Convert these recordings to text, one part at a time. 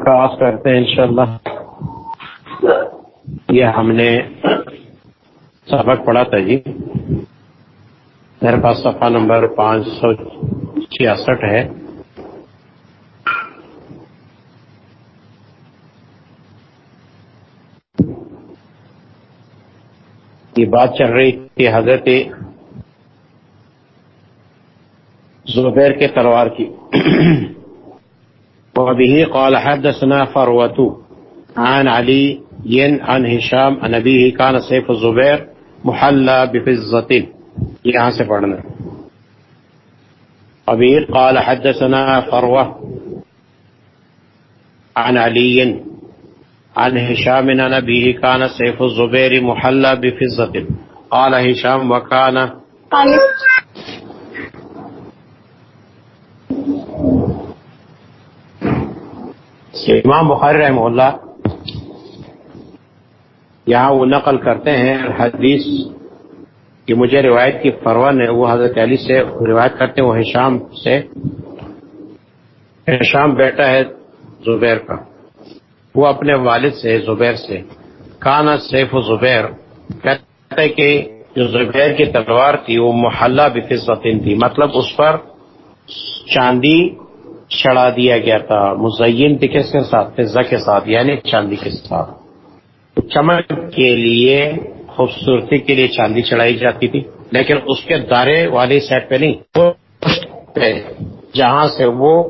آغاز کرتے ہیں انشاءاللہ۔ یہ ہم نے سبق پڑھا تھا جی۔ میرے پاس صفحہ نمبر پانچ سو چھیاسٹھ ہے۔ یہ بات چل رہی تھی حضرت زبیر کے تلوار کی۔ وبه قال حدثنا فروة عن علي ين عن هشام عن أبيه كان سيف الزبير محلى بفزة سے پڑھنا ابیر قال حدثنا فروة عن علي عن هشام عن أبيه كان سيف الزبير محلى بفزة قال هشام وكان امام بخاری رحمہ اللہ یہاں وہ نقل کرتے ہیں حدیث کہ مجھے روایت کی فروا نے وہ حضرت علی سے روایت کرتے ہیں، وہ حشام سے۔ حشام بیٹا ہے زبیر کا۔ وہ اپنے والد سے، زبیر سے۔ کانا سیف و زبیر۔ کہتے کہ جو زبیر کی تلوار تھی، وہ محلہ بفظتین تھی۔ مطلب اس پر چاندی چڑھا دیا گیا تھا، مزین تھی کس کے ساتھ؟ فضا کے ساتھ یعنی چاندی کے ساتھ۔ چمک کے لیے، خوبصورتی کے لیے چاندی چڑھائی جاتی تھی، لیکن اس کے دارے والی سائڈ پہ نہیں جہاں سے وہ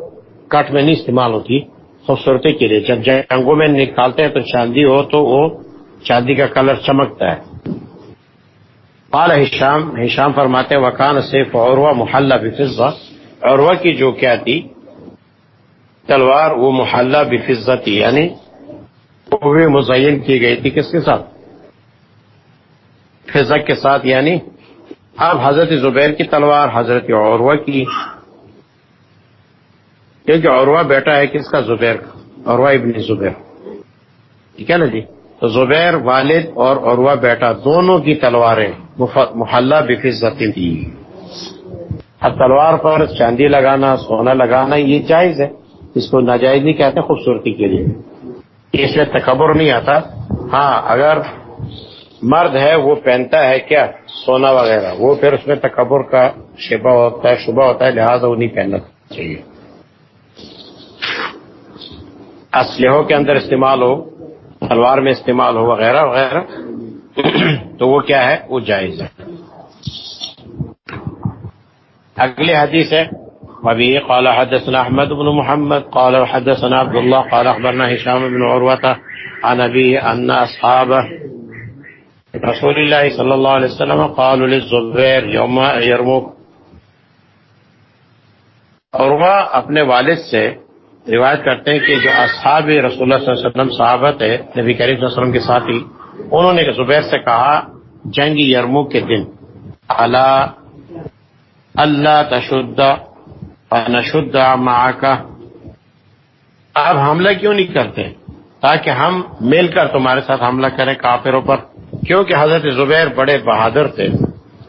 کٹ میں نہیں استعمال ہوتی، خوبصورتی کے لیے۔ جب جنگوں میں نکالتے ہیں تو چاندی ہو تو وہ چاندی کا کلر چمکتا ہے۔ قال ہشام ہشام فرماتے وکان سیف عروہ محلہ بفضہ عروہ کی جو کیا تھی تلوار وہ محلہ بفضہ تھی یعنی وہ بھی مزین کی گئی تھی، کس کے ساتھ؟ فضا کے ساتھ یعنی اب حضرت زبیر کی تلوار، حضرت عروہ کی۔ کیونکہ عروہ بیٹا ہے، کس کا؟ زبیر کا، عروہ ابن زبیر۔ ٹھیک ہے نا جی؟ تو زبیر، والد اور عروہ بیٹا دونوں کی تلواریں محلہ بفظتی تھی۔ اب تلوار پر چاندی لگانا، سونا لگانا، یہ جائز ہے۔ اس کو ناجائز نہیں کہتے خوبصورتی کے لیے۔ اس میں تکبر نہیں آتا۔ ہاں اگر مرد ہے، وہ پہنتا ہے کیا؟ سونا وغیرہ۔ وہ پھر اس میں تکبر کا شبہ ہوتا ہے، شبہ ہوتا ہے، لہٰذا وہ نہیں پہننا چاہیے۔ اسلحوں کے اندر استعمال ہو تلوار میں استعمال ہو، وغیرہ وغیرہ، تو وہ کیا ہے؟ وہ جائز ہے۔ اگلی حدیث ہے۔ ابھی قال حدثنا احمد بن محمد، قال حدثنا عبد الله قال اخبرنا هشام بن عروه عن ابي ان اصحاب رسول الله صلى الله عليه وسلم قالوا للزبير، يوم يرموك. عروہ اپنے والد سے روایت کرتے ہیں کہ جو اصحاب رسول اللہ صلی اللہ علیہ وسلم صحابت ہے نبی کریم صلی اللہ علیہ وسلم کے ساتھی، انہوں نے زبیر سے کہا، جنگ یرمو کے دن اللہ اللہ تشد نشد کا اب حملہ کیوں نہیں کرتے؟ تاکہ ہم مل کر تمہارے ساتھ حملہ کریں کافروں پر۔ کیونکہ حضرت زبیر بڑے بہادر تھے۔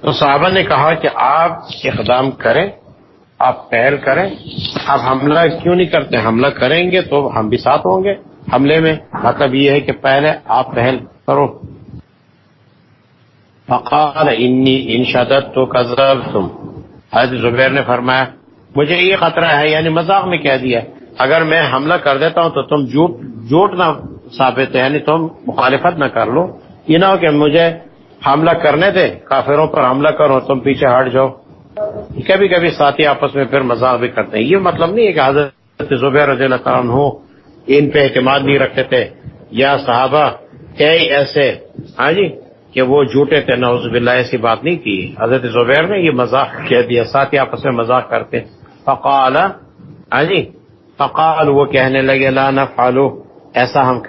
تو صحابہ نے کہا کہ آپ اقدام کریں، آپ پہل کریں۔ اب حملہ کیوں نہیں کرتے؟ حملہ کریں گے تو ہم بھی ساتھ ہوں گے۔ حملے میں مطلب یہ ہے کہ پہلے آپ پہل کرو۔ فقال انی ان شدت تو کذب تم حضرت زبیر نے فرمایا مجھے یہ خطرہ ہے یعنی مذاق میں کہہ دیا اگر میں حملہ کر دیتا ہوں تو تم جھوٹ جھوٹ نہ ثابت ہے یعنی تم مخالفت نہ کر لو۔ یہ نہ ہو کہ مجھے حملہ کرنے دے، کافروں پر حملہ کرو، تم پیچھے ہٹ جاؤ۔ کبھی کبھی ساتھی آپس میں پھر مذاق بھی کرتے ہیں۔ یہ مطلب نہیں ہے کہ حضرت زبیر رضی اللہ تعالیٰ ہو ان پہ اعتماد نہیں رکھتے تھے، یا صحابہ کئی ایسے۔ ہاں جی؟ کہ وہ جھوٹے تھے نوز باللہ، ایسی بات نہیں کی۔ حضرت زبیر نے یہ مذاق کہہ دیا ساتھی آپس میں مذاق کرتے۔ فقال ہاں جی؟ فقال، وہ کہنے لگے، لا نفعلو، ایسا ہم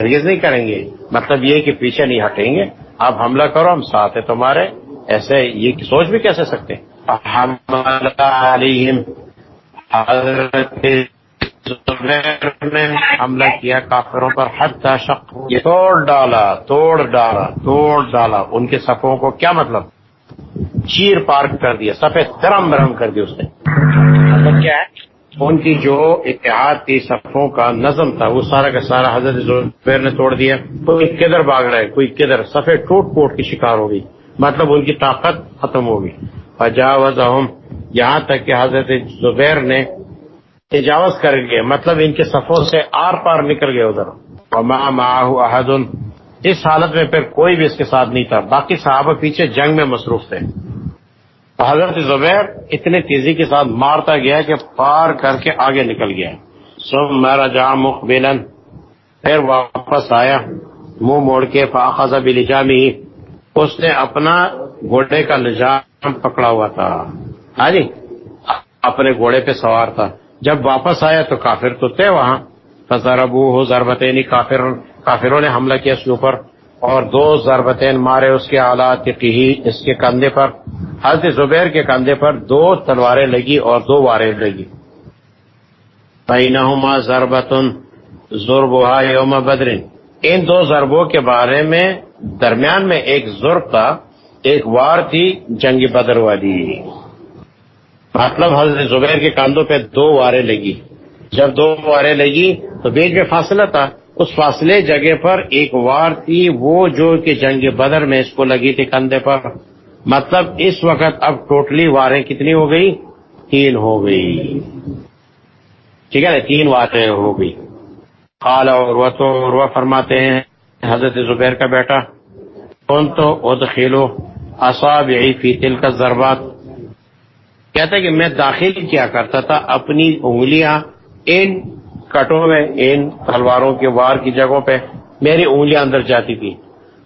ہرگز نہیں کریں گے۔ مطلب یہ کہ پیچھے نہیں ہٹیں گے۔ آپ حملہ کرو، ہم ساتھ ہیں تمہارے۔ ایسے یہ سوچ بھی کیسے سکتے؟ علیہم حضرت نے حملہ کیا کافروں پر حد شق توڑ ڈالا توڑ ڈالا توڑ ڈالا۔ ان کے صفوں کو کیا مطلب؟ چیر پار کر دیا سفید درم برم کر دیا اس نے۔ مطلب کیا ہے؟ ان کی جو اتحاد تھی صفوں کا نظم تھا وہ سارا کا سارا حضرت زبیر نے توڑ دیا۔ کوئی کدھر بھاگ رہا ہے کوئی کدھر سفید ٹوٹ پوٹ کی شکار ہو گئی۔ مطلب ان کی طاقت ختم ہو گئی۔ فجاوز یہاں تک کہ حضرت زبیر نے تجاوز کر گئے مطلب ان کے صفوں سے آر پار نکل گئے ادھر۔ وما معه احد اس حالت میں پھر کوئی بھی اس کے ساتھ نہیں تھا۔ باقی صحابہ پیچھے جنگ میں مصروف تھے۔ حضرت زبیر اتنے تیزی کے ساتھ مارتا گیا کہ پار کر کے آگے نکل گیا۔ سم میرا جا مقبلن پھر واپس آیا۔ منہ موڑ کے فاخذ بلجامی اس نے اپنا گھوڑے کا نظام پکڑا ہوا تھا۔ ہاں جی اپنے گھوڑے پہ سوار تھا۔ جب واپس آیا تو کافر تو تھے وہاں۔ فضربو ہو ضربتین کافر کافروں نے حملہ کیا اس کے اوپر اور دو ضربتین مارے اس کے آلات کی اس کے کندھے پر۔ حضرت زبیر کے کندھے پر دو تلواریں لگی اور دو واریں لگی۔ بینہما ضربتن ضربها یوم بدرین ان دو ضربوں کے بارے میں درمیان میں ایک ضرب تھا، ایک وار تھی جنگ بدر والی۔ مطلب حضرت زبیر کے کاندھوں پہ دو واریں لگی۔ جب دو واریں لگی تو بیچ میں فاصلہ تھا۔ اس فاصلے جگہ پر ایک وار تھی، وہ جو کہ جنگ بدر میں اس کو لگی تھی کندھے پر۔ مطلب اس وقت اب ٹوٹلی واریں کتنی ہو گئی؟ تین ہو گئی۔ ٹھیک ہے نا؟ تین واریں ہو گئی۔ قال اور تو وہ فرماتے ہیں، حضرت زبیر کا بیٹا کون تو ادخلو اصاب فی تل کا کہتا ہے کہ میں داخل کیا کرتا تھا اپنی انگلیاں ان کٹوں میں، ان تلواروں کے وار کی جگہوں پہ، میری انگلیاں اندر جاتی تھی۔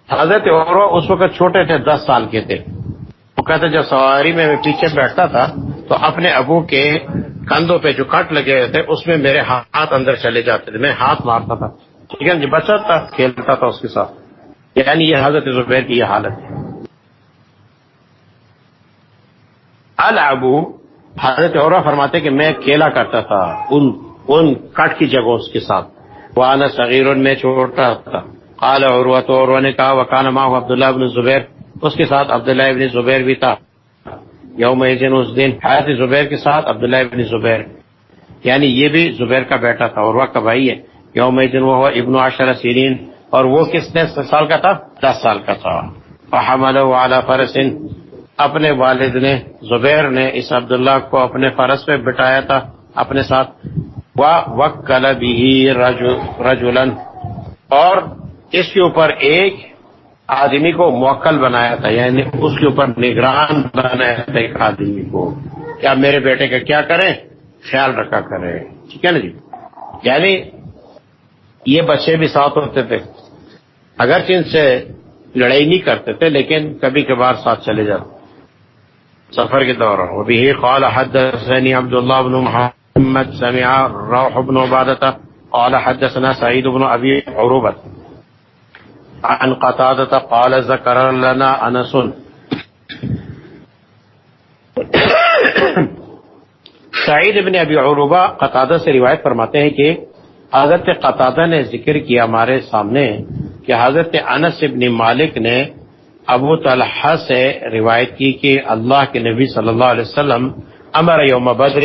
حضرت اور اس وقت چھوٹے تھے، دس سال کے تھے۔ وہ کہتے جب سواری میں پیچھے بیٹھتا تھا تو اپنے ابو کے کندھوں پہ جو کٹ لگے ہوئے تھے، اس میں میرے ہاتھ اندر چلے جاتے تھے۔ میں ہاتھ مارتا تھا۔ ٹھیک ہے جو جی، بچہ تھا، کھیلتا تھا اس کے ساتھ۔ یعنی یہ حضرت زبیر کی یہ حالت ہے۔ الابو حضرت اور فرماتے کہ میں کھیلا کرتا تھا، ان ان کٹ کی جگہوں کے ساتھ۔ وہ صغیر میں چھوڑتا تھا۔ قال عروہ تو عروہ نے کہا وکان ماہ عبداللہ ابن زبیر اس کے ساتھ عبداللہ ابن زبیر بھی تھا۔ یوم اس دن حیات زبیر کے ساتھ عبداللہ ابن زبیر۔ یعنی یہ بھی زبیر کا بیٹا تھا، عروہ کا بھائی ہے۔ یوم دن وہ ابن عشر سیرین۔ اور وہ کس نے سال کا تھا؟ دس سال کا تھا۔ فحمل علی فرسن اپنے والد نے، زبیر نے اس عبداللہ کو اپنے فرس پہ بٹایا تھا، اپنے ساتھ وکل بھی رجولن اور اس کے اوپر ایک آدمی کو موکل بنایا تھا یعنی اس کے اوپر نگران بنایا تھا ایک آدمی کو۔ کیا میرے بیٹے کا کیا کریں؟ خیال رکھا کرے ٹھیک ہے نا جی؟ یعنی یہ بچے بھی ساتھ ہوتے تھے۔ اگرچہ ان سے لڑائی نہیں کرتے تھے، لیکن کبھی کبھار ساتھ چلے جاتے سفر کے دوران۔ وہ بھی قال حدثني عبد الله بن محمد سمع روح بن عبادة، قال حدثنا سعيد بن ابي عروبة. عن قتادة قال ذكر لنا انس سعید بن ابی عروبہ قطادہ سے روایت فرماتے ہیں کہ حضرت قطادہ نے ذکر کیا ہمارے سامنے کہ حضرت انس ابن مالک نے ابو طلحہ سے روایت کی کہ اللہ کے نبی صلی اللہ علیہ وسلم امر یوم بدر،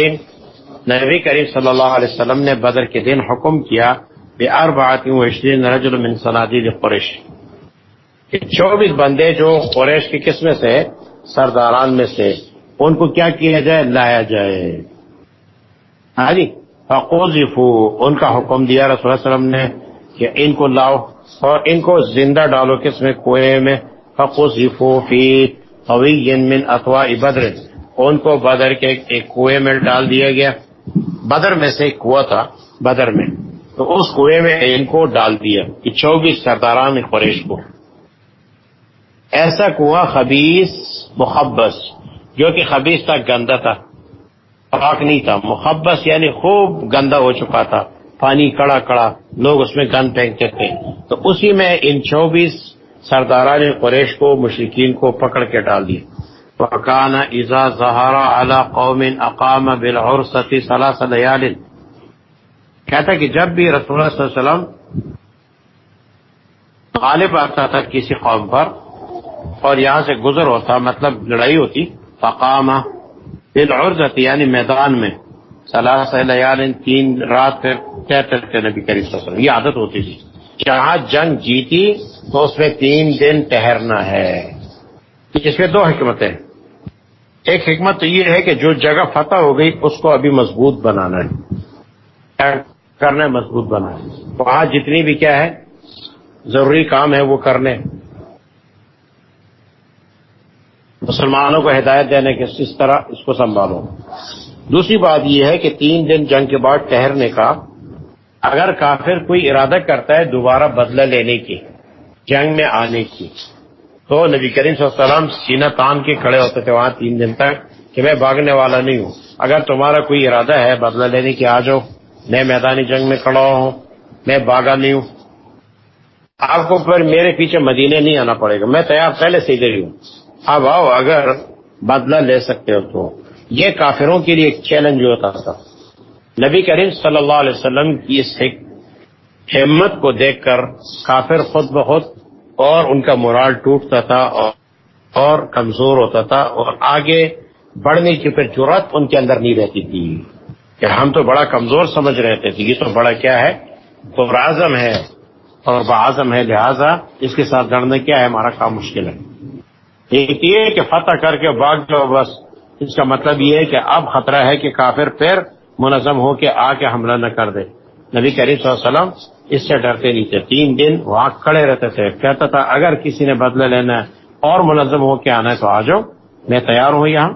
نبی کریم صلی اللہ علیہ وسلم نے بدر کے دن حکم کیا، بے اربعت وعشرین رجل من صنادید قریش۔ کہ چوبیس بندے جو قریش کی قسم سے، سرداران میں سے، ان کو کیا کیا جائے؟ لایا جائے۔ ہاں جی فقوذفو ان کا حکم دیا رسول اللہ علیہ وسلم نے کہ ان کو لاؤ، اور ان کو زندہ ڈالو کس میں کنویں میں۔ فقوذفو فی طوی من اطواء بدر۔ ان کو بدر کے ایک کنویں میں ڈال دیا گیا۔ بدر میں سے ایک کنواں تھا، بدر میں۔ تو اس کنویں میں ان کو ڈال دیا چوبیس سرداران قریش کو۔ ایسا کنواں خبیص مخبص جو کہ خبیص تھا گندا تھا۔ پاک نہیں تھا محبس یعنی خوب گندا ہو چکا تھا۔ پانی کڑا کڑا، لوگ اس میں گند پھینکتے تھے۔ تو اسی میں ان چوبیس سرداران قریش کو مشرقین کو پکڑ کے ڈال دیا۔ پکانا ازا زہارا اعلی قوم اقام بلحر ستی صلاح صلیال کہتا کہ جب بھی رسول اللہ صلی اللہ علیہ وسلم غالب آتا تھا کسی قوم پر اور یہاں سے گزر ہوتا مطلب لڑائی ہوتی فقامہ بالعرضت یعنی میدان میں سلاس لیال تین رات پھر کہتے تھے نبی کریم صلی اللہ علیہ وسلم۔ یہ عادت ہوتی تھی۔ جہاں جنگ جیتی تو اس میں تین دن ٹہرنا ہے۔ اس میں دو حکمتیں ایک حکمت تو یہ ہے کہ جو جگہ فتح ہو گئی اس کو ابھی مضبوط بنانا ہے۔ کرنا ہے، مضبوط بنانا ہے۔ وہاں جتنی بھی کیا ہے، ضروری کام ہے وہ کرنے۔ مسلمانوں کو ہدایت دینے کے اس طرح اس کو سنبھالو۔ دوسری بات یہ ہے کہ تین دن جنگ کے بعد ٹہرنے کا اگر کافر کوئی ارادہ کرتا ہے دوبارہ بدلہ لینے کی، جنگ میں آنے کی، تو نبی کریم صلی اللہ علیہ وسلم سینہ تان کے کھڑے ہوتے تھے وہاں تین دن تک کہ میں بھاگنے والا نہیں ہوں۔ اگر تمہارا کوئی ارادہ ہے بدلہ لینے کی آ جاؤ، میں میدانی جنگ میں کھڑا ہوں، میں باغا نہیں ہوں۔ آپ کو پھر میرے پیچھے مدینے نہیں آنا پڑے گا۔ میں تیار پہلے سے ادھر ہی ہوں۔ اب آؤ، اگر بدلہ لے سکتے ہو تو۔ یہ کافروں کے لیے ایک چیلنج ہوتا تھا۔ نبی کریم صلی اللہ علیہ وسلم کی اس ہمت کو دیکھ کر کافر خود بخود اور ان کا مرال ٹوٹتا تھا اور کمزور ہوتا تھا اور آگے بڑھنے کی پھر ضرورت ان کے اندر نہیں رہتی تھی۔ کہ ہم تو بڑا کمزور سمجھ رہے تھے یہ تو بڑا کیا ہے؟ تو اعظم ہے اور بعظم ہے، لہذا اس کے ساتھ لڑنا کیا ہے؟ ہمارا کام مشکل ہے۔ ایک یہ کہ فتح کر کے باغ جو بس۔ اس کا مطلب یہ ہے کہ اب خطرہ ہے کہ کافر پھر منظم ہو کے آ کے حملہ نہ کر دے۔ نبی کریم صلی اللہ علیہ وسلم اس سے ڈرتے نہیں تھے۔ تین دن وہاں کھڑے رہتے تھے۔ کہتا تھا، اگر کسی نے بدلہ لینا ہے اور منظم ہو کے آنا ہے تو آ جاؤ، میں تیار ہوں یہاں۔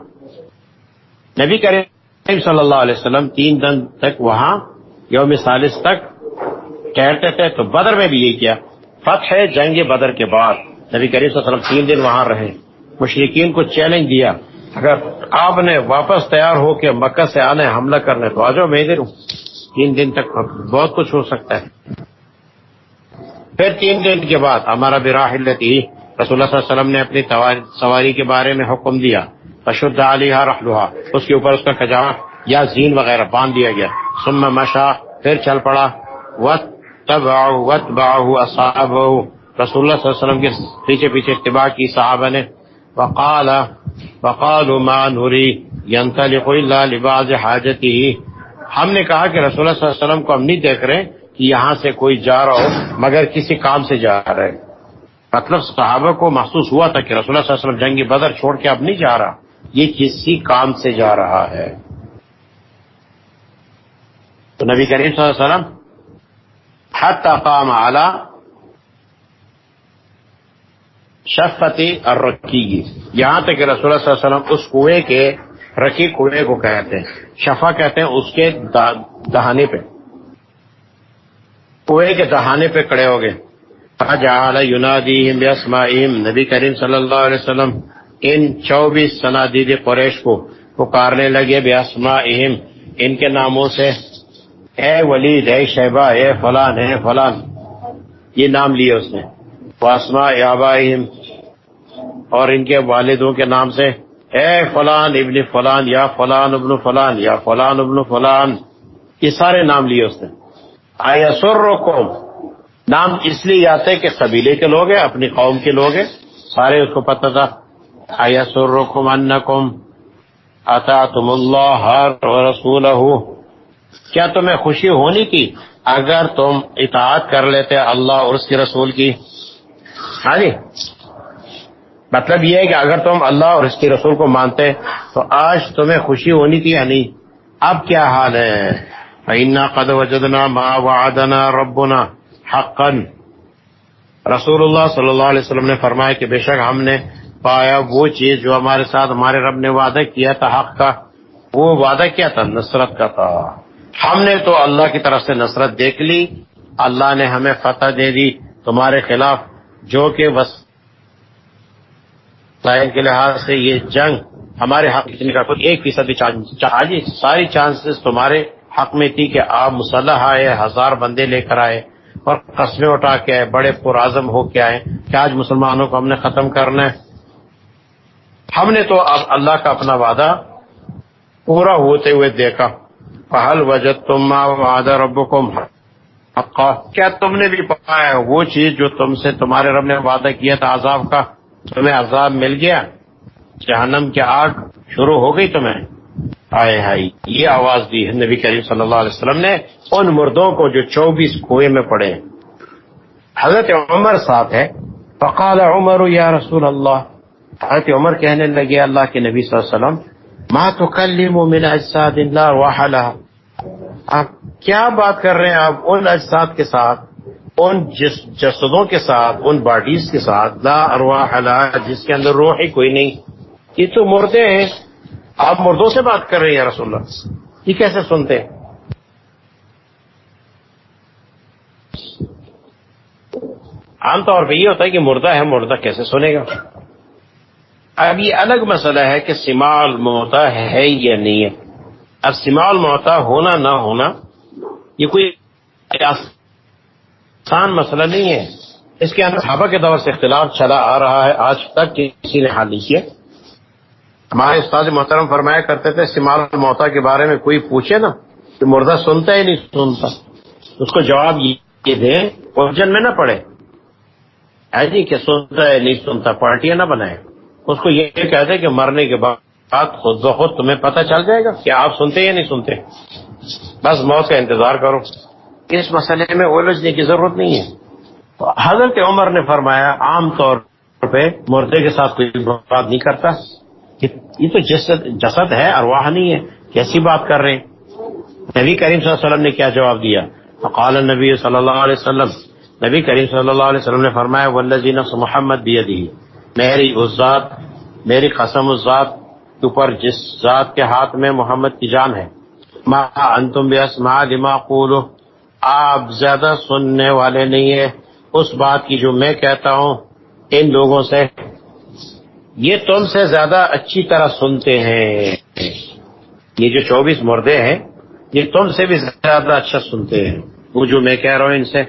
نبی کریم صلی اللہ علیہ وسلم تین دن تک وہاں یوم سالس تک ٹھہرتے تھے۔ تو بدر میں بھی یہ کیا۔ فتح جنگ بدر کے بعد نبی کریم صلی اللہ علیہ وسلم تین دن وہاں رہے۔ مشرقین کو چیلنج دیا۔ اگر آپ نے واپس تیار ہو کے مکہ سے آنے حملہ کرنے تو آ جاؤ میں ادھر ہوں تین دن تک بہت کچھ ہو سکتا ہے۔ پھر تین دن کے بعد ہمارا براہ رسول اللہ صلی اللہ علیہ وسلم نے اپنی سواری کے بارے میں حکم دیا۔ اشد علیہ رحلہ اس کے اوپر اس کا کجاوا یا زین وغیرہ باندھ دیا گیا۔ سم مشا، پھر چل پڑا۔ وط تب وط باہ رسول اللہ صلی اللہ علیہ وسلم کے پیچھے پیچھے اتباع کی صحابہ نے۔ وقال وقال ما نوری ينطلق الا لبعض حاجته۔ ہم نے کہا کہ رسول اللہ صلی اللہ علیہ وسلم کو ہم نہیں دیکھ رہے کہ یہاں سے کوئی جا رہا ہو، مگر کسی کام سے جا رہے مطلب صحابہ کو محسوس ہوا تھا کہ رسول اللہ صلی اللہ علیہ وسلم جنگی بدر چھوڑ کے اب نہیں جا رہا۔ یہ کسی کام سے جا رہا ہے۔ تو نبی کریم صلی اللہ علیہ وسلم حتی قام علی شفتی اور رکی یہاں تک کہ رسول اللہ صلی اللہ علیہ وسلم اس کنویں کے رکی کنویں کو کہتے ہیں۔ شفا کہتے ہیں اس کے دہانے پہ۔ کنویں کے دہانے پہ کڑے ہو گئے۔ یونادیم یسمائیم نبی کریم صلی اللہ علیہ وسلم ان چوبیس سنادید قریش کو پکارنے لگے بیاسما اہم ان کے ناموں سے، اے ولید، اے شہبہ اے فلان اے فلان۔ یہ نام لیے اس نے۔ واسما آبائہم۔ اور ان کے والدوں کے نام سے، اے فلان ابن فلان، یا فلان ابن فلان، یا فلان ابن فلان، یہ سارے نام لیے اس نے۔ آیا سر نام اس لیے آتے کہ قبیلے کے لوگ ہیں، اپنی قوم کے لوگ ہیں، سارے اس کو پتہ تھا۔ آیا سر رقم ان کم اتا تم اللہ رسول کیا تمہیں خوشی ہونی تھی اگر تم اطاعت کر لیتے اللہ اور اس کے رسول کی۔ ہاں جی؟ مطلب یہ ہے کہ اگر تم اللہ اور اس کے رسول کو مانتے تو آج تمہیں خوشی ہونی تھی یا نہیں؟ اب کیا حال ہے؟ قد وجدنا ما وعدنا ربنا حقا۔ رسول اللہ صلی اللہ علیہ وسلم نے فرمایا کہ بے شک ہم نے پایا وہ چیز جو ہمارے ساتھ ہمارے رب نے وعدہ کیا تھا، حق کا۔ وہ وعدہ کیا تھا؟ نصرت کا تھا۔ ہم نے تو اللہ کی طرف سے نصرت دیکھ لی۔ اللہ نے ہمیں فتح دے دی۔ تمہارے خلاف جو کہ کے لحاظ سے یہ جنگ ہمارے حق کا کوئی ایک فیصد ہاں جی ساری چانسز تمہارے حق میں تھی کہ آپ مسلح آئے، ہزار بندے لے کر آئے اور قصبے اٹھا کے آئے، بڑے پرعزم ہو کے آئے کہ آج مسلمانوں کو ہم نے ختم کرنا ہے۔ ہم نے تو اب اللہ کا اپنا وعدہ پورا ہوتے ہوئے دیکھا۔ پہل وجد تم وعدہ رب کیا تم نے بھی پایا وہ چیز جو تم سے تمہارے رب نے وعدہ کیا تھا عذاب کا؟ تمہیں عذاب مل گیا؟ جہنم کی آگ شروع ہو گئی تمہیں۔ آئے ہائی، یہ آواز دی ہے نبی کریم صلی اللہ علیہ وسلم نے ان مردوں کو جو چوبیس کنویں میں پڑے۔ حضرت عمر ساتھ ہے فقال عمر، یا رسول اللہ۔ حضرت عمر کہنے لگے، اللہ کے نبی صلی اللہ علیہ وسلم، ما تکلم من اجساد اللہ وحلہ آپ کیا بات کر رہے ہیں آپ ان اجساد کے ساتھ؟ ان جسدوں کے ساتھ، ان باڈیز کے ساتھ لا ارواح لا، جس کے اندر روح ہی کوئی نہیں، یہ تو مردے ہیں۔ آپ مردوں سے بات کر رہے ہیں رسول اللہ؟ یہ کیسے سنتے ہیں؟ عام طور پہ یہ ہوتا ہے کہ مردہ ہے، مردہ کیسے سنے گا؟ اب یہ الگ مسئلہ ہے کہ سما الموتا ہے یا نہیں ہے۔ اب سما الموتا ہونا، نہ ہونا، یہ کوئی آسان مسئلہ نہیں ہے۔ اس کے اندر صحابہ کے دور سے اختلاف چلا آ رہا ہے۔ آج تک کسی نے حال نہیں کیا۔ ہمارے استاد محترم فرمایا کرتے تھے سمال موتا کے بارے میں کوئی پوچھے نا کہ مردہ سنتا ہے نہیں، سنتا۔ اس کو جواب یہ دیں اوجن میں نہ پڑے ایسی کہ سنتا ہے، نہیں سنتا، پارٹیاں نہ بنائے۔ اس کو یہ کہتے کہ مرنے کے بعد خود بخود تمہیں پتہ چل جائے گا کہ آپ سنتے یا نہیں سنتے۔ بس موت کا انتظار کرو۔ اس مسئلے میں الجھنے کی ضرورت نہیں ہے۔ تو حضرت عمر نے فرمایا، عام طور پہ مردے کے ساتھ کوئی بات نہیں کرتا۔ یہ تو جسد جسد ہے، ارواح نہیں ہے۔ کیسی بات کر رہے ہیں؟ نبی کریم صلی اللہ علیہ وسلم نے کیا جواب دیا؟ فقال النبی صلی اللہ علیہ وسلم۔ نبی کریم صلی اللہ علیہ وسلم نے فرمایا ولزی نفس محمد بیدی میری اس ذات، میری قسم اس ذات کے اوپر، جس ذات کے ہاتھ میں محمد کی جان ہے۔ ما انتم بیسمع لما قولو آپ زیادہ سننے والے نہیں ہیں۔ اس بات کی جو میں کہتا ہوں، ان لوگوں سے، یہ تم سے زیادہ اچھی طرح سنتے ہیں۔ یہ جو چوبیس مردے ہیں، یہ تم سے بھی زیادہ اچھا سنتے ہیں۔ وہ جو میں کہہ رہا ہوں ان سے۔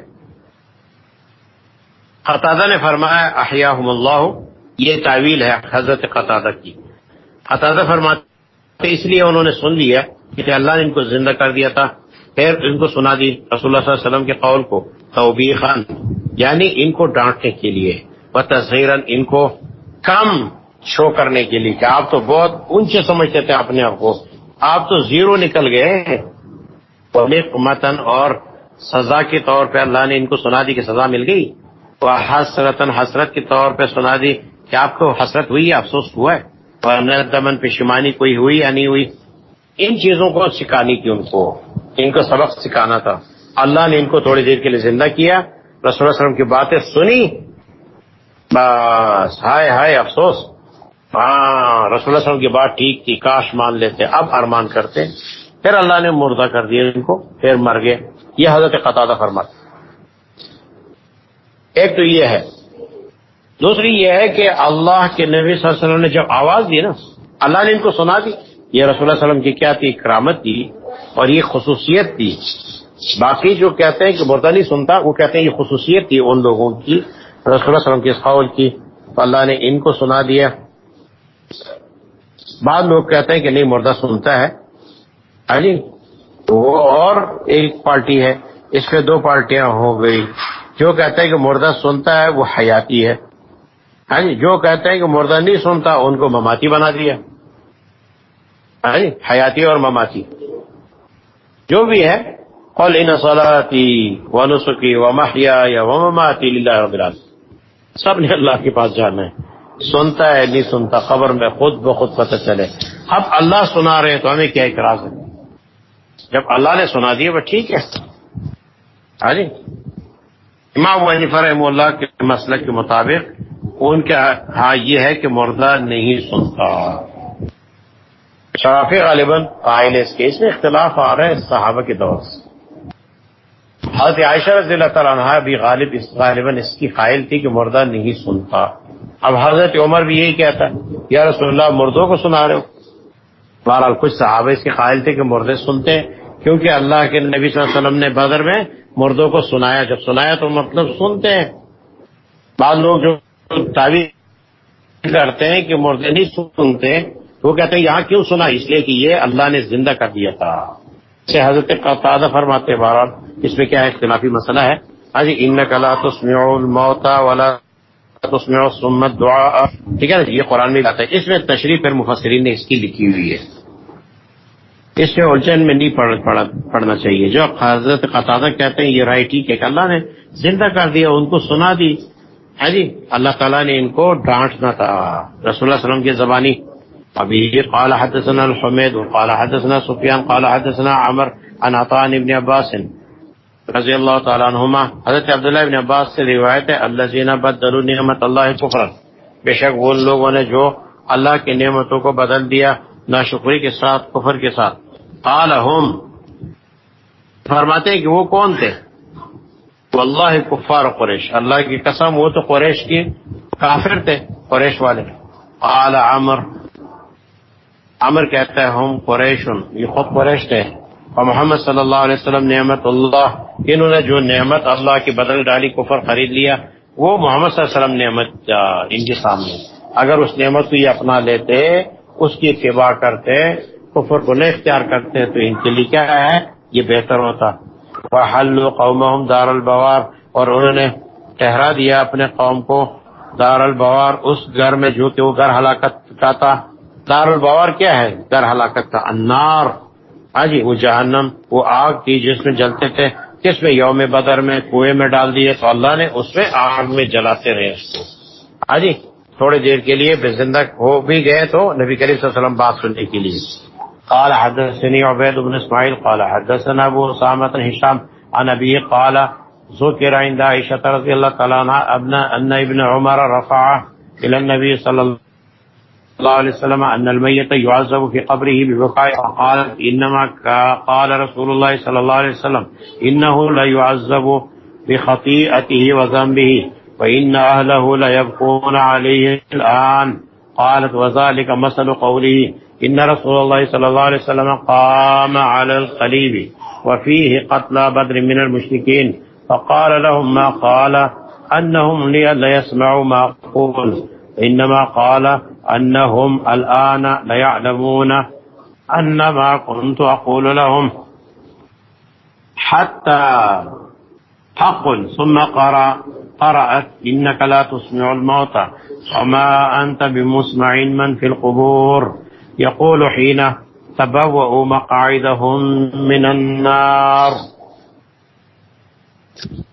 قطادہ نے فرمایا، احیاہم اللہ، یہ تعویل ہے حضرت قطادہ کی۔ قطادہ فرماتے، اس لیے انہوں نے سن لیا کہ اللہ نے ان کو زندہ کر دیا تھا۔ پھر ان کو سنا دی رسول اللہ صلی اللہ علیہ وسلم کے قول کو توبیخان یعنی ان کو ڈانٹنے کے لیے۔ و ان کو کم شو کرنے کے لیے کہ آپ تو بہت اونچے سمجھتے تھے اپنے آپ کو۔ آپ تو زیرو نکل گئے۔ متن اور سزا کے طور پہ اللہ نے ان کو سنا دی کہ سزا مل گئی۔ وہ حسرتن حسرت کے طور پہ سنا دی کہ آپ کو حسرت ہوئی، افسوس ہوا ہے۔ اور دمن پشمانی کوئی ہوئی یا نہیں ہوئی۔ ان چیزوں کو سکھانی تھی ان کو۔ ان کو سبق سکھانا تھا۔ اللہ نے ان کو تھوڑی دیر کے لیے زندہ کیا۔ رسول اللہ علیہ وسلم کی باتیں سنی۔ بس، ہائے ہائے، افسوس۔ ہاں رسول اللہ علیہ وسلم کی بات ٹھیک تھی، کاش مان لیتے، اب ارمان کرتے۔ پھر اللہ نے مردہ کر دیا ان کو، پھر مر گئے۔ یہ حضرت قطع فرماتے ایک تو یہ ہے۔ دوسری یہ ہے کہ اللہ کے نبی صلی اللہ علیہ وسلم نے جب آواز دی نا، اللہ نے ان کو سنا دی۔ یہ رسول اللہ علیہ وسلم کی کیا تھی، کرامت تھی۔ اور یہ خصوصیت تھی۔ باقی جو کہتے ہیں کہ مردہ نہیں سنتا، وہ کہتے ہیں یہ خصوصیت تھی ان لوگوں کی، رسول اللہ علیہ وسلم کی قول کی۔ تو اللہ نے ان کو سنا دیا۔ بعض لوگ کہتے ہیں کہ نہیں، مردہ سنتا ہے۔ جی وہ اور ایک پارٹی ہے، اس میں دو پارٹیاں ہو گئی۔ جو کہتے ہیں کہ مردہ سنتا ہے، وہ حیاتی ہے۔ ہاں جی جو کہتے ہیں کہ مردہ نہیں سنتا، ان کو مماتی بنا دیا۔ ہاں جی حیاتی اور مماتی۔ جو بھی ہے، قل ان صلاتی و نسخی و محیا یا و مماتی للہ رب العالمین سب نے اللہ کے پاس جانا ہے۔ سنتا ہے، نہیں سنتا خبر میں خود بخود پتہ چلے۔ اب اللہ سنا رہے ہیں تو ہمیں کیا اعتراض ہے؟ جب اللہ نے سنا دیا وہ ٹھیک ہے۔ ہاں جی؟ امام ونیفر رحم اللہ کے مسئلہ کے مطابق ان کا ہاں یہ ہے کہ مردہ نہیں سنتا۔ شرافی غالباً قائل اس کے اس میں اختلاف آ رہا ہے صحابہ کے دور سے۔ حضرت عائشہ رضی اللہ تعالیٰ عنہ بھی غالب اس غالباً اس کی قائل تھی کہ مردہ نہیں سنتا۔ اب حضرت عمر بھی یہی کہتا ہے، یا رسول اللہ، مردوں کو سنا رہے ہو؟ بہرحال کچھ صحابہ اس کے قائل تھے کہ مردے سنتے ہیں، کیونکہ اللہ کے نبی صلی اللہ علیہ وسلم نے بدر میں مردوں کو سنایا۔ جب سنایا تو مطلب سنتے ہیں۔ بعض لوگ جو تعویذ کرتے ہیں کہ مردے نہیں سنتے وہ کہتے ہیں یہاں کیوں سنا؟ اس لیے کہ یہ اللہ نے زندہ کر دیا تھا۔ سے حضرت تازہ فرماتے بہرحال اس میں کیا اختلافی مسئلہ ہے۔ ہاں جی ان کلا تسمع الموتا والا تسمع سمت دعا ٹھیک ہے نا جی، یہ قرآن میں آتا ہے۔ اس میں تشریف پھر مفسرین نے اس کی لکھی ہوئی ہے۔ اس میں الجھن میں نہیں پڑھ, پڑھ, پڑھنا چاہیے۔ جو حضرت قطادہ کہتے ہیں یہ رائے ٹھیک ہے کہ اللہ نے زندہ کر دیا ان کو سنا دی۔ ہے جی اللہ تعالیٰ نے ان کو ڈانٹنا تھا۔ رسول اللہ وسلم کی زبانی ابھی قال حدثنا الحمید قال حدثنا سفیان قال حدثنا عمر، عن عطان ابن عباس رضی اللہ تعالیٰ عنہما حضرت عبداللہ ابن عباس سے روایت ہے اللہ زینہ بدلو نعمت اللہ کفر بے شک وہ لوگوں نے جو اللہ کی نعمتوں کو بدل دیا، ناشکری کے ساتھ، کفر کے ساتھ. قال ہم فرماتے ہیں کہ وہ کون تھے؟ واللہ کفار قریش. اللہ کی قسم، وہ تو قریش کی کافر تھے، قریش والے. قال عمر عمر کہتا ہے، ہم قریش یہ خود قریش تھے۔ اور محمد صلی اللہ علیہ وسلم نعمت اللہ، انہوں نے جو نعمت اللہ کی بدل ڈالی، کفر خرید لیا، وہ محمد صلی اللہ علیہ وسلم نعمت ان کے سامنے۔ اگر اس نعمت کو یہ اپنا لیتے، اس کی اتباع کرتے، کفر کو نہیں اختیار کرتے، تو ان کے لیے کیا ہے؟ یہ بہتر ہوتا۔ حل قوم دار البوار، اور انہوں نے ٹہرا دیا اپنے قوم کو دار البوار، اس گھر میں جو کہ وہ گھر ہلاکت کا تھا۔ دار البوار کیا ہے؟ گھر ہلاکت کا انار ہاں جی وہ جہنم، وہ آگ تھی جس میں جلتے تھے کس میں یوم بدر میں کنویں میں ڈال دیے تو اللہ نے اس میں آگ میں جلاتے رہے اس کو۔ ہاں جی تھوڑی دیر کے لیے بے زندہ ہو بھی گئے تو نبی کریم صلی اللہ علیہ وسلم بات سننے کے لیے۔ قال حدثني عبيد بن اسماعيل، قال حدثنا ابو اسامه هشام عن ابي قال ذكر عند عائشه رضي الله تعالى عنها ابن ان ابن عمر رفع الى النبي صلى الله عليه وسلم ان الميت يعذب في قبره ببقاء قال انما قال رسول الله صلى الله عليه وسلم انه لا يعذب بخطيئته وذنبه وان اهله لا يبقون عليه الان قالت، وذلك مثل قوله، إن رسول الله صلى الله عليه وسلم قام على القليب، وفيه قتل بدر من المشركين. فقال لهم ما قال، أنهم لا يسمعوا ما أقول إنما قال أنهم الآن ليعلمون أن ما كنت أقول لهم. حتى حق ثم قرأ قرأت إنك لا تسمع الموتى وما أنت بمسمع من في القبور. يقول حين تبوأوا مقاعدهم من النار.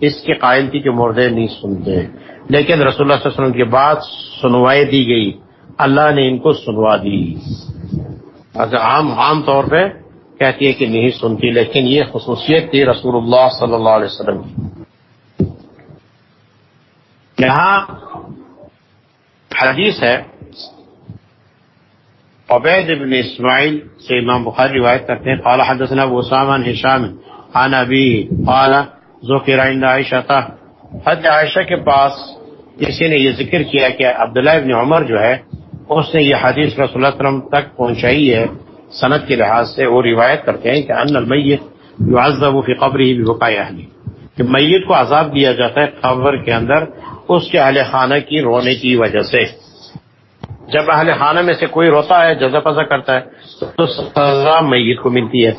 اس کے قائل تھی کہ مردے نہیں سنتے۔ لیکن رسول اللہ صلی اللہ علیہ وسلم کی بات سنوائی دی گئی۔ اللہ نے ان کو سنوا دی۔ عام عام طور پہ کہتی ہے کہ نہیں سنتی، لیکن یہ خصوصیت تھی رسول اللہ صلی اللہ علیہ وسلم کی۔ یہاں حدیث ہے، عبید بن اسماعیل سے امام بخاری روایت کرتے ہیں۔ قال حدثنا ابو اسامہ ہشام عن ابی قال ذکر عند عائشہ تھا۔ حد عائشہ کے پاس کسی نے یہ ذکر کیا کہ عبداللہ ابن عمر جو ہے، اس نے یہ حدیث رسول اللہ وسلم تک پہنچائی ہے صنعت کے لحاظ سے وہ روایت کرتے ہیں کہ ان المیت يعذب فی قبر ہی بقاء اہلی کہ میت کو عذاب دیا جاتا ہے قبر کے اندر اس کے اہل خانہ کی رونے کی وجہ سے۔ جب اہل خانہ میں سے کوئی روتا ہے، جزا پزا کرتا ہے، تو سزا میت کو ملتی ہے۔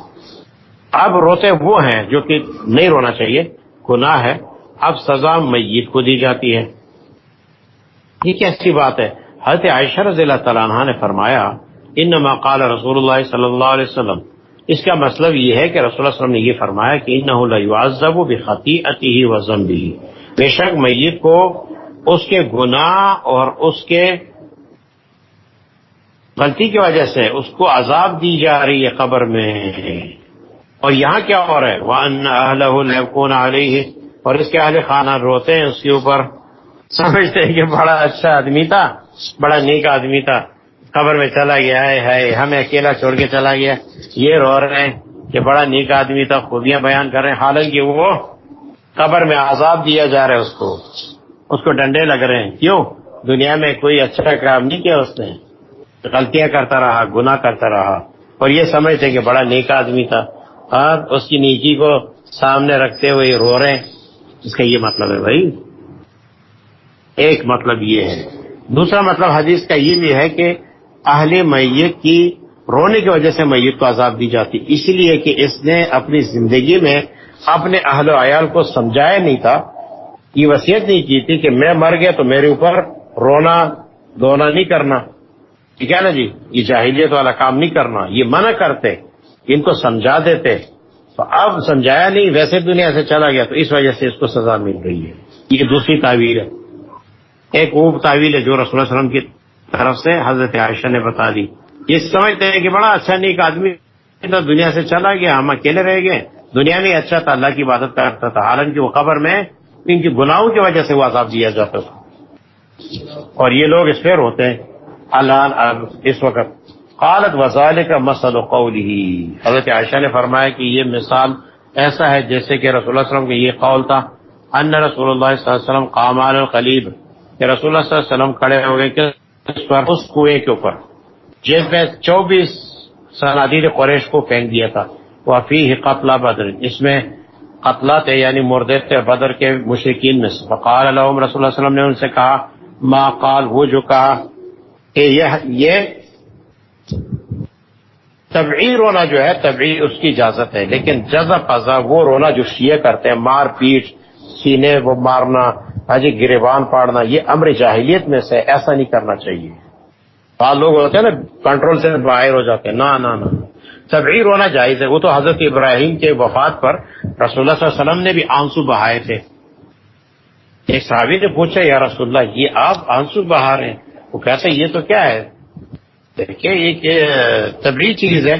اب روتے وہ ہیں جو کہ نہیں رونا چاہیے۔ گناہ ہے۔ اب سزا میت کو دی جاتی ہے۔ یہ کیسی بات ہے۔ حضرت عائشہ رضی اللہ تعالیٰ عنہ نے فرمایا ان قال رسول اللہ صلی اللہ علیہ وسلم۔ اس کا مطلب یہ ہے کہ رسول اللہ علیہ وسلم نے یہ فرمایا کہ انعزب اور یہاں کیا ہو رہا ہے؟ وہ ان علیہ اور اس کے اہل خانہ روتے ہیں اس کے اوپر۔ سمجھتے ہیں کہ بڑا اچھا آدمی تھا، بڑا نیک آدمی تھا۔ قبر میں چلا گیا ہے ہے ہمیں اکیلا چھوڑ کے چلا گیا۔ یہ رو رہے ہیں کہ بڑا نیک آدمی تھا، خوبیاں بیان کر رہے ہیں۔ حالانکہ وہ قبر میں عذاب دیا جا رہا ہے اس کو۔ اس کو ڈنڈے لگ رہے ہیں۔ کیوں؟ دنیا میں کوئی اچھا کام نہیں کیا اس نے۔ غلطیاں کرتا رہا، گناہ کرتا رہا۔ اور یہ سمجھتے کہ بڑا نیک آدمی تھا۔ اور اس کی نیکی کو سامنے رکھتے ہوئے رو رہے ہیں۔ اس کا یہ مطلب ہے بھائی۔ ایک مطلب یہ ہے۔ دوسرا مطلب حدیث کا یہ بھی ہے کہ اہل میت کی رونے کی وجہ سے میت کو عذاب دی جاتی۔ اس لیے کہ اس نے اپنی زندگی میں اپنے اہل و عیال کو سمجھایا نہیں تھا۔ یہ وصیت نہیں کی تھی کہ میں مر گیا تو میرے اوپر رونا، دونا نہیں کرنا۔ ٹھیک ہے نا جی؟ یہ جاہلیت والا کام نہیں کرنا۔ یہ منع کرتے۔ ان کو سمجھا دیتے تو اب سمجھایا نہیں، ویسے دنیا سے چلا گیا، تو اس وجہ سے اس کو سزا مل رہی ہے۔ یہ دوسری تعویر ہے۔ ایک وہ تعویل ہے جو رسول اللہ علیہ وسلم کی طرف سے حضرت عائشہ نے بتا دی۔ یہ سمجھتے ہیں کہ بڑا اچھا نیک آدمی دنیا سے چلا گیا، ہم اکیلے رہ گئے۔ دنیا میں اچھا تھا، اللہ کی عبادت کرتا تھا۔ حالانکہ وہ قبر میں ان کی گناہوں کی وجہ سے وہ عذاب دیا جاتا تھا۔ اور یہ لوگ اس پیر ہوتے ہیں۔ اللہ اس وقت۔ قالت وزال کا مسل قول ہی حضرت عائشہ نے فرمایا کہ یہ مثال ایسا ہے جیسے کہ رسول اللہ علیہ وسلم کا یہ قول تھا، ان رسول اللہ صلی اللہ علیہ وسلم قامال القلیب، کہ رسول اللہ صلی اللہ علیہ وسلم کھڑے ہو گئے کس پر، اس کنویں کے اوپر، جس میں چوبیس صنادیر قریش کو پھینک دیا تھا۔ وہ فی قتلہ بدر، اس میں قتلہ تھے یعنی مردے تھے بدر کے مشرقین میں سے۔ فقال الحم رسول اللہ علیہ وسلم نے ان سے کہا، ما قال، وہ جو کہا کہ یہ طبعی رونا جو ہے طبعی اس کی اجازت ہے، لیکن جزا پزا وہ رونا جو شیعہ کرتے ہیں، مار پیٹ، سینے وہ مارنا، حاجی گریبان پاڑنا، یہ امر جاہلیت میں سے ایسا نہیں کرنا چاہیے۔ بعض لوگ ہوتے ہیں نا کنٹرول سے باہر ہو جاتے ہیں۔ نہ نہ نہ۔ طبعی رونا جائز ہے۔ وہ تو حضرت ابراہیم کے وفات پر رسول اللہ صلی اللہ علیہ وسلم نے بھی آنسو بہائے تھے۔ ایک صحابی نے پوچھا، یا رسول اللہ، یہ آپ آنسو بہا رہے ہیں؟ وہ کہتے یہ تو کیا ہے؟ دیکھیے یہ طبعی چیز ہے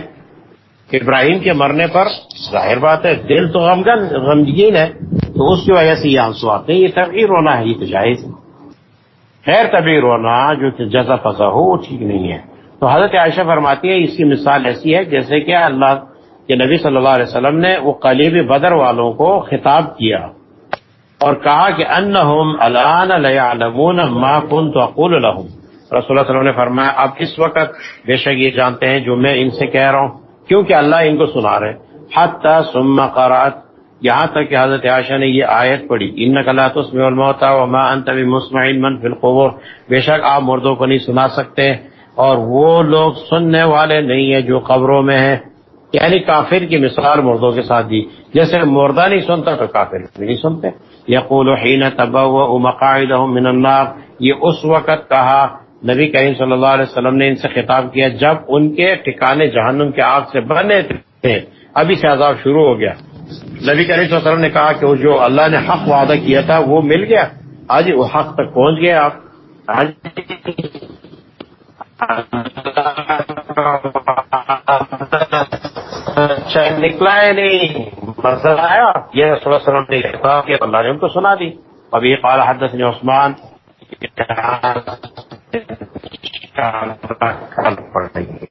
ابراہیم کے مرنے پر ظاہر بات ہے، دل تو غمگن غمگین ہے، تو اس کی وجہ سے یہ آنسو آتے ہیں، یہ طبعی رونا ہے، یہ تو جائز ہے۔ خیر طبعی رونا، جو جزا پزا ہو، وہ ٹھیک نہیں ہے۔ تو حضرت عائشہ فرماتی ہے اس کی مثال ایسی ہے، جیسے کہ اللہ کے نبی صلی اللہ علیہ وسلم نے وہ قلیب بدر والوں کو خطاب کیا اور کہا کہ ان الان ما کن اقول الحم رسول اللہ وسلم نے فرمایا، اب اس وقت بے شک یہ جانتے ہیں جو میں ان سے کہہ رہا ہوں، کیونکہ اللہ ان کو سنا رہے حتی ثم قرات یہاں تک کہ حضرت عائشہ نے یہ آیت پڑھی ان کا اللہ تسمع الموتا وما انت بمسمع من فی القبور۔ بے شک آپ مردوں کو نہیں سنا سکتے، اور وہ لوگ سننے والے نہیں ہیں جو قبروں میں ہیں۔ یعنی کافر کی مثال مردوں کے ساتھ دی۔ جیسے مردہ نہیں سنتا تو کافر نہیں سنتے۔ یقول حین تبوا مقاعدهم من النار یہ اس وقت کہا نبی کریم صلی اللہ علیہ وسلم نے ان سے خطاب کیا جب ان کے ٹھکانے جہنم کے آگ سے بنے تھے۔ ابھی سے عذاب شروع ہو گیا۔ نبی کریم صلی اللہ علیہ وسلم نے کہا کہ جو اللہ نے حق وعدہ کیا تھا وہ مل گیا۔ آج وہ حق تک پہنچ گئے آپ۔ اچھا نکلا ہے نہیں۔ مسئلہ آیا۔ یہ رسول اللہ وسلم نے اللہ نے ان کو سنا دی۔ ابھی قال حدثني عثمان۔ پڑھ رہی ہے